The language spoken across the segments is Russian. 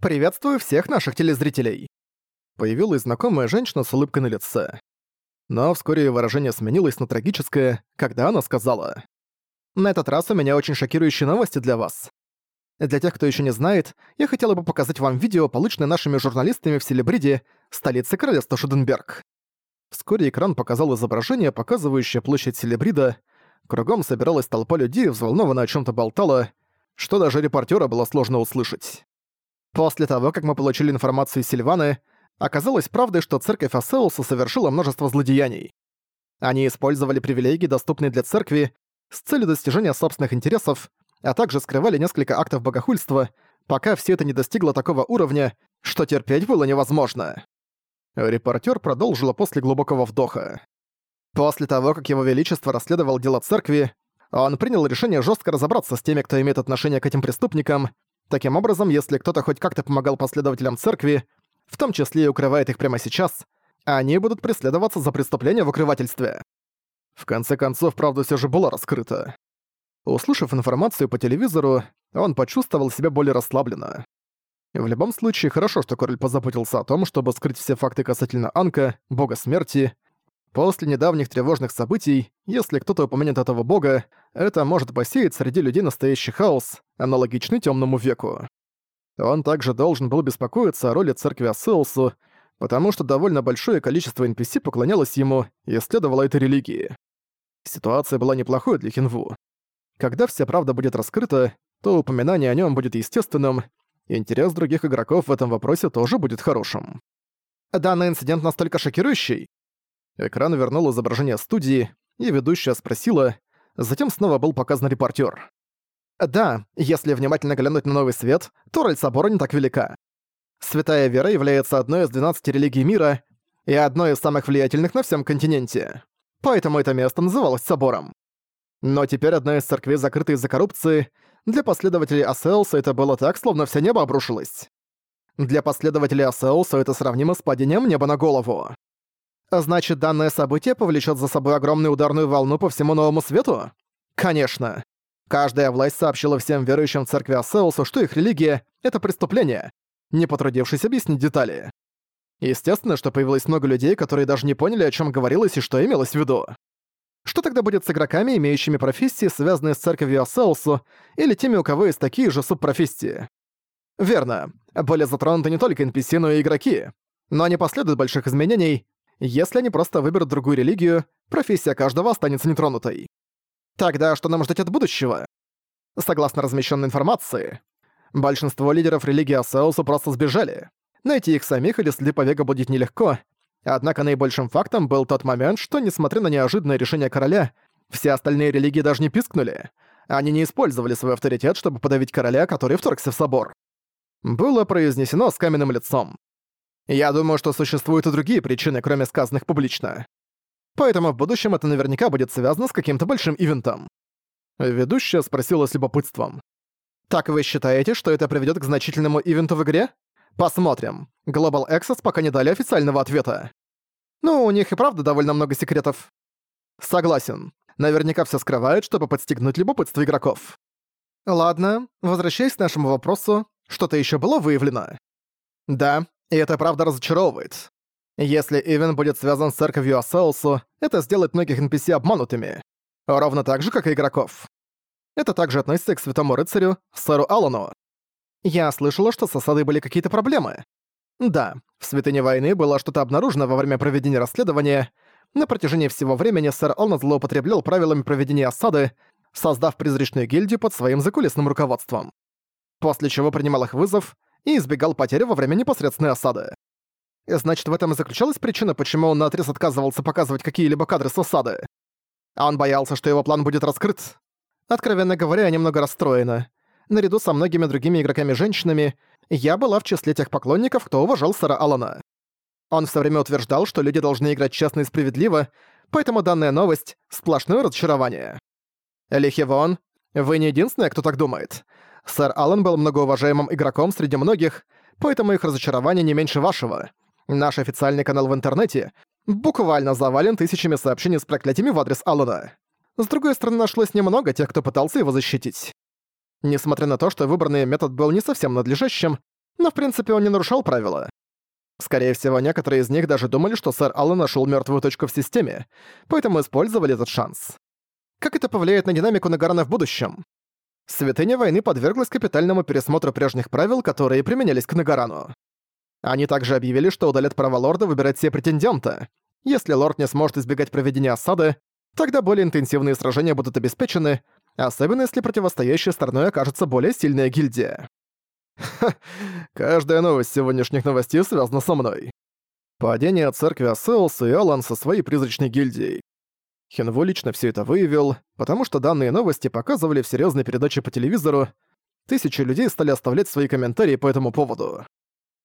«Приветствую всех наших телезрителей!» Появилась знакомая женщина с улыбкой на лице. Но вскоре её выражение сменилось на трагическое, когда она сказала «На этот раз у меня очень шокирующие новости для вас. Для тех, кто ещё не знает, я хотела бы показать вам видео, полученное нашими журналистами в Селебриде, столице королевства Шуденберг». Вскоре экран показал изображение, показывающее площадь Селебрида. Кругом собиралась толпа людей, взволнованно о чём-то болтала, что даже репортера было сложно услышать. После того, как мы получили информацию из Сильваны, оказалось правдой, что церковь Асеуса совершила множество злодеяний. Они использовали привилегии, доступные для церкви, с целью достижения собственных интересов, а также скрывали несколько актов богохульства, пока все это не достигло такого уровня, что терпеть было невозможно. Репортер продолжила после глубокого вдоха. После того, как его величество расследовал дело церкви, он принял решение жестко разобраться с теми, кто имеет отношение к этим преступникам. Таким образом, если кто-то хоть как-то помогал последователям церкви, в том числе и укрывает их прямо сейчас, они будут преследоваться за преступление в укрывательстве. В конце концов, правда все же была раскрыта. Услышав информацию по телевизору, он почувствовал себя более расслабленно. В любом случае, хорошо, что король позаботился о том, чтобы скрыть все факты касательно Анка, бога смерти. После недавних тревожных событий, если кто-то упомянет этого бога, это может посеять среди людей настоящий хаос, аналогичный темному веку. Он также должен был беспокоиться о роли церкви Асеусу, потому что довольно большое количество NPC поклонялось ему и следовало этой религии. Ситуация была неплохой для Хинву. Когда вся правда будет раскрыта, то упоминание о нем будет естественным, и интерес других игроков в этом вопросе тоже будет хорошим. Данный инцидент настолько шокирующий. Экран вернул изображение студии, и ведущая спросила, затем снова был показан репортер. Да, если внимательно глянуть на новый свет, то роль собора не так велика. Святая Вера является одной из 12 религий мира и одной из самых влиятельных на всем континенте. Поэтому это место называлось собором. Но теперь одна из церквей закрыта из-за коррупции. Для последователей Асеуса это было так, словно все небо обрушилось. Для последователей Асеуса это сравнимо с падением неба на голову. Значит, данное событие повлечет за собой огромную ударную волну по всему новому свету? Конечно. Каждая власть сообщила всем верующим в церкви Асеусу, что их религия — это преступление, не потрудившись объяснить детали. Естественно, что появилось много людей, которые даже не поняли, о чем говорилось и что имелось в виду. Что тогда будет с игроками, имеющими профессии, связанные с церковью Асеусу, или теми, у кого есть такие же субпрофессии? Верно. Были затронуты не только NPC, но и игроки. Но не последует больших изменений. Если они просто выберут другую религию, профессия каждого останется нетронутой. Тогда что нам ждать от будущего? Согласно размещенной информации, большинство лидеров религии Асеусу просто сбежали. Найти их самих или следы побега будет нелегко, однако наибольшим фактом был тот момент, что, несмотря на неожиданное решение короля, все остальные религии даже не пискнули. Они не использовали свой авторитет, чтобы подавить короля, который вторгся в собор. Было произнесено с каменным лицом. Я думаю, что существуют и другие причины, кроме сказанных публично. Поэтому в будущем это наверняка будет связано с каким-то большим ивентом. Ведущая спросила с любопытством. «Так вы считаете, что это приведёт к значительному ивенту в игре? Посмотрим. Global Access пока не дали официального ответа. Ну, у них и правда довольно много секретов. Согласен. Наверняка всё скрывают, чтобы подстегнуть любопытство игроков. Ладно, возвращаясь к нашему вопросу, что-то ещё было выявлено? Да, и это правда разочаровывает. Если Ивен будет связан с церковью Асеусу, это сделает многих NPC обманутыми. Ровно так же, как и игроков. Это также относится к Святому Рыцарю, Сэру Аллану. Я слышала, что с осадой были какие-то проблемы. Да, в Святыне Войны было что-то обнаружено во время проведения расследования. На протяжении всего времени сэр Аллан злоупотреблял правилами проведения осады, создав призрачную гильдию под своим закулисным руководством. После чего принимал их вызов и избегал потери во время непосредственной осады. Значит, в этом и заключалась причина, почему он наотрез отказывался показывать какие-либо кадры с осады. А он боялся, что его план будет раскрыт. Откровенно говоря, я немного расстроена. Наряду со многими другими игроками-женщинами, я была в числе тех поклонников, кто уважал сэра Алана. Он все время утверждал, что люди должны играть честно и справедливо, поэтому данная новость — сплошное разочарование. Лихивон, вы не единственная, кто так думает. Сэр Аллан был многоуважаемым игроком среди многих, поэтому их разочарование не меньше вашего. Наш официальный канал в интернете буквально завален тысячами сообщений с проклятиями в адрес Алана. С другой стороны, нашлось немного тех, кто пытался его защитить. Несмотря на то, что выбранный метод был не совсем надлежащим, Но в принципе он не нарушал правила. Скорее всего, некоторые из них даже думали, что сэр Аллен нашел мертвую точку в системе, поэтому использовали этот шанс. Как это повлияет на динамику Нагарана в будущем? Святыня войны подверглась капитальному пересмотру прежних правил, которые применялись к Нагарану. Они также объявили, что удалят право лорда выбирать себе претендента. Если лорд не сможет избегать проведения осады, тогда более интенсивные сражения будут обеспечены, особенно если противостоящей стороной окажется более сильная гильдия. Ха, каждая новость сегодняшних новостей связана со мной. Падение церкви Асеус и Алан со своей призрачной гильдией. Хенву лично все это выявил, потому что данные новости показывали в серьезной передаче по телевизору, тысячи людей стали оставлять свои комментарии по этому поводу.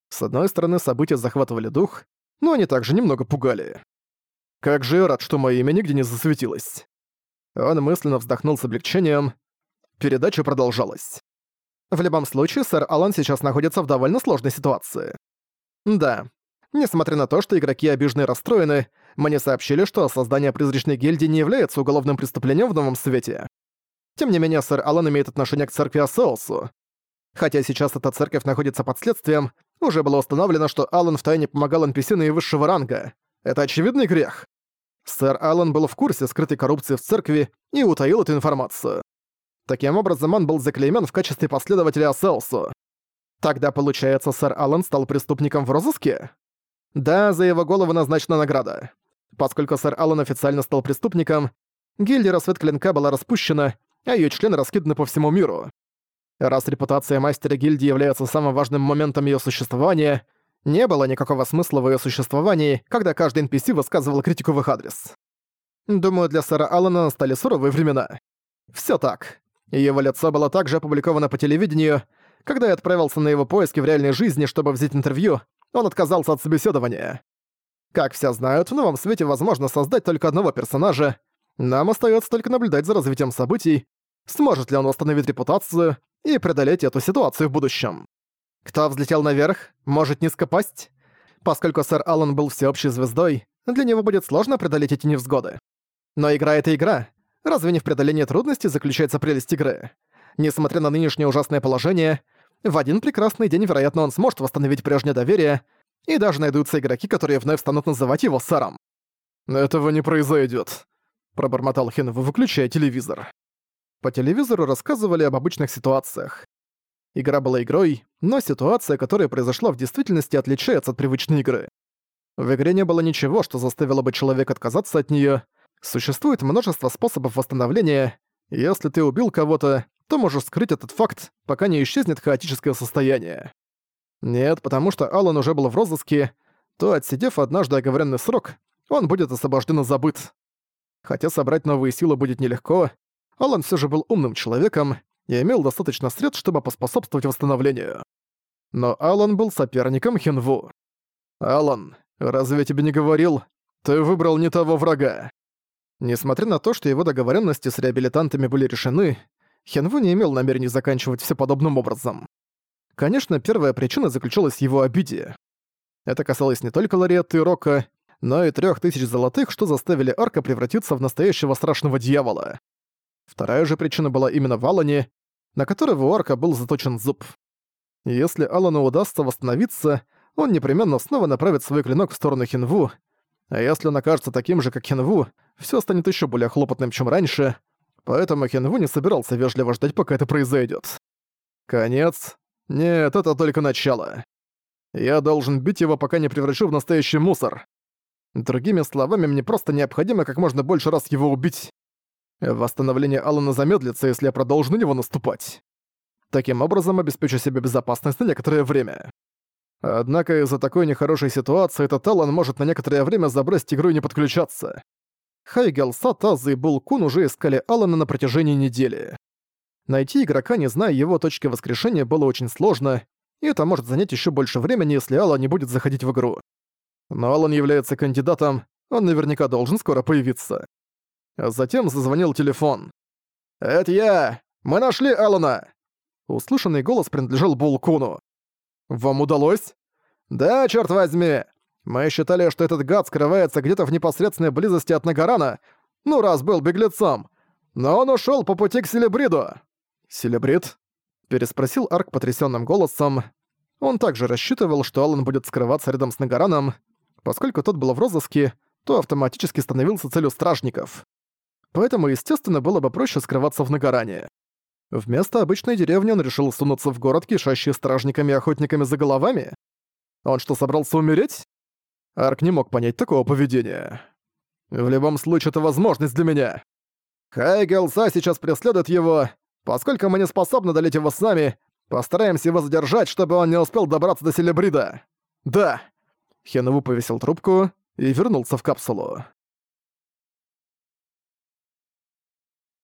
С одной стороны, события захватывали дух, но они также немного пугали. Как же я рад, что мое имя нигде не засветилось. Он мысленно вздохнул с облегчением. Передача продолжалась. В любом случае, сэр Алан сейчас находится в довольно сложной ситуации. Да. Несмотря на то, что игроки обижены и расстроены, мне сообщили, что создание призрачной гильдии не является уголовным преступлением в новом свете. Тем не менее, сэр Алан имеет отношение к церкви Асеусу. Хотя сейчас эта церковь находится под следствием, уже было установлено, что Алан втайне помогал NPC наивысшего ранга. Это очевидный грех. Сэр Алан был в курсе скрытой коррупции в церкви и утаил эту информацию. Таким образом, он был заклеймен в качестве последователя Аселсу. Тогда, получается, сэр Алан стал преступником в розыске? Да, за его голову назначена награда. Поскольку сэр Алан официально стал преступником, гильдия Рассвет Клинка была распущена, а ее члены раскиданы по всему миру. Раз репутация мастера гильдии является самым важным моментом ее существования, не было никакого смысла в ее существовании, когда каждый NPC высказывал критику в их адрес. Думаю, для сэра Аллана настали суровые времена. Все так. Его лицо было также опубликовано по телевидению. Когда я отправился на его поиски в реальной жизни, чтобы взять интервью, он отказался от собеседования. Как все знают, в новом свете возможно создать только одного персонажа. Нам остается только наблюдать за развитием событий, сможет ли он восстановить репутацию и преодолеть эту ситуацию в будущем. Кто взлетел наверх, может низко пасть. Поскольку сэр Аллан был всеобщей звездой, для него будет сложно преодолеть эти невзгоды. Но игра — это игра. Разве не в преодолении трудностей заключается прелесть игры? Несмотря на нынешнее ужасное положение, в один прекрасный день, вероятно, он сможет восстановить прежнее доверие, и даже найдутся игроки, которые вновь станут называть его сэром. «Этого не произойдет», — пробормотал Хин, выключая телевизор. По телевизору рассказывали об обычных ситуациях. Игра была игрой, но ситуация, которая произошла в действительности, отличается от привычной игры. В игре не было ничего, что заставило бы человека отказаться от неё. Существует множество способов восстановления, если ты убил кого-то, то можешь скрыть этот факт, пока не исчезнет хаотическое состояние. Нет, потому что Алан уже был в розыске, то, отсидев однажды оговоренный срок, он будет освобожден и забыт. Хотя собрать новые силы будет нелегко, Алан все же был умным человеком и имел достаточно средств, чтобы поспособствовать восстановлению. Но Алан был соперником Хинву. «Алан, разве я тебе не говорил? Ты выбрал не того врага». Несмотря на то, что его договоренности с реабилитантами были решены, Хенву не имел намерений заканчивать все подобным образом. Конечно, первая причина заключалась в его обиде. Это касалось не только Лариетты и Рока, но и трех тысяч золотых, что заставили Арка превратиться в настоящего страшного дьявола. Вторая же причина была именно в Алане, на которого у Арка был заточен зуб. Если Алану удастся восстановиться, он непременно снова направит свой клинок в сторону Хинву, а если он окажется таким же, как Хинву, все станет еще более хлопотным, чем раньше, поэтому Хинву не собирался вежливо ждать, пока это произойдет. Конец? Нет, это только начало. Я должен бить его, пока не превращу в настоящий мусор. Другими словами, мне просто необходимо как можно больше раз его убить. Восстановление Алана замедлится, если я продолжу на него наступать. Таким образом, обеспечу себе безопасность на некоторое время. Однако из-за такой нехорошей ситуации этот Алан может на некоторое время забрать игру и не подключаться. Хайгел, Сатаз и Булкун уже искали Алана на протяжении недели. Найти игрока, не зная его точки воскрешения, было очень сложно, и это может занять еще больше времени, если Алан не будет заходить в игру. Но Алан является кандидатом, он наверняка должен скоро появиться. А затем зазвонил телефон. «Это я! Мы нашли Алана!» Услышанный голос принадлежал Булкуну. «Вам удалось?» «Да, черт возьми! Мы считали, что этот гад скрывается где-то в непосредственной близости от Нагарана, ну раз был беглецом. Но он ушел по пути к Селебриду». «Селебрид?» — переспросил Арк потрясенным голосом. Он также рассчитывал, что Алан будет скрываться рядом с Нагараном. Поскольку тот был в розыске, то автоматически становился целью стражников. Поэтому, естественно, было бы проще скрываться в Нагаране. Вместо обычной деревни он решил сунуться в город, кишащий стражниками и охотниками за головами? Он что, собрался умереть? Арк не мог понять такого поведения. В любом случае, это возможность для меня. Хайгелса сейчас преследует его. Поскольку мы не способны долить его с нами, постараемся его задержать, чтобы он не успел добраться до Селебрида. Да. Хенову повесил трубку и вернулся в капсулу.